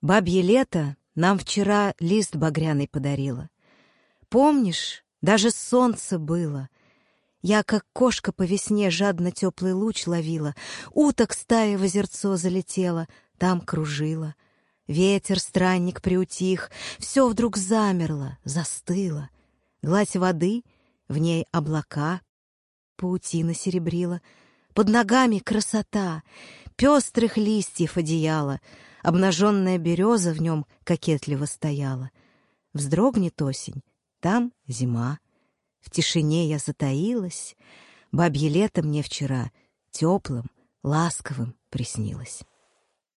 Бабье лето нам вчера лист багряный подарила. Помнишь, даже солнце было. Я, как кошка по весне, жадно теплый луч ловила, Уток стая в озерцо залетела, там кружила. Ветер, странник приутих, все вдруг замерло, застыло. Гладь воды, в ней облака, паутина серебрила, Под ногами красота, пестрых листьев одеяло — Обнаженная береза в нем кокетливо стояла. Вздрогнет осень, там зима. В тишине я затаилась, Бабье лето мне вчера теплым, ласковым приснилось.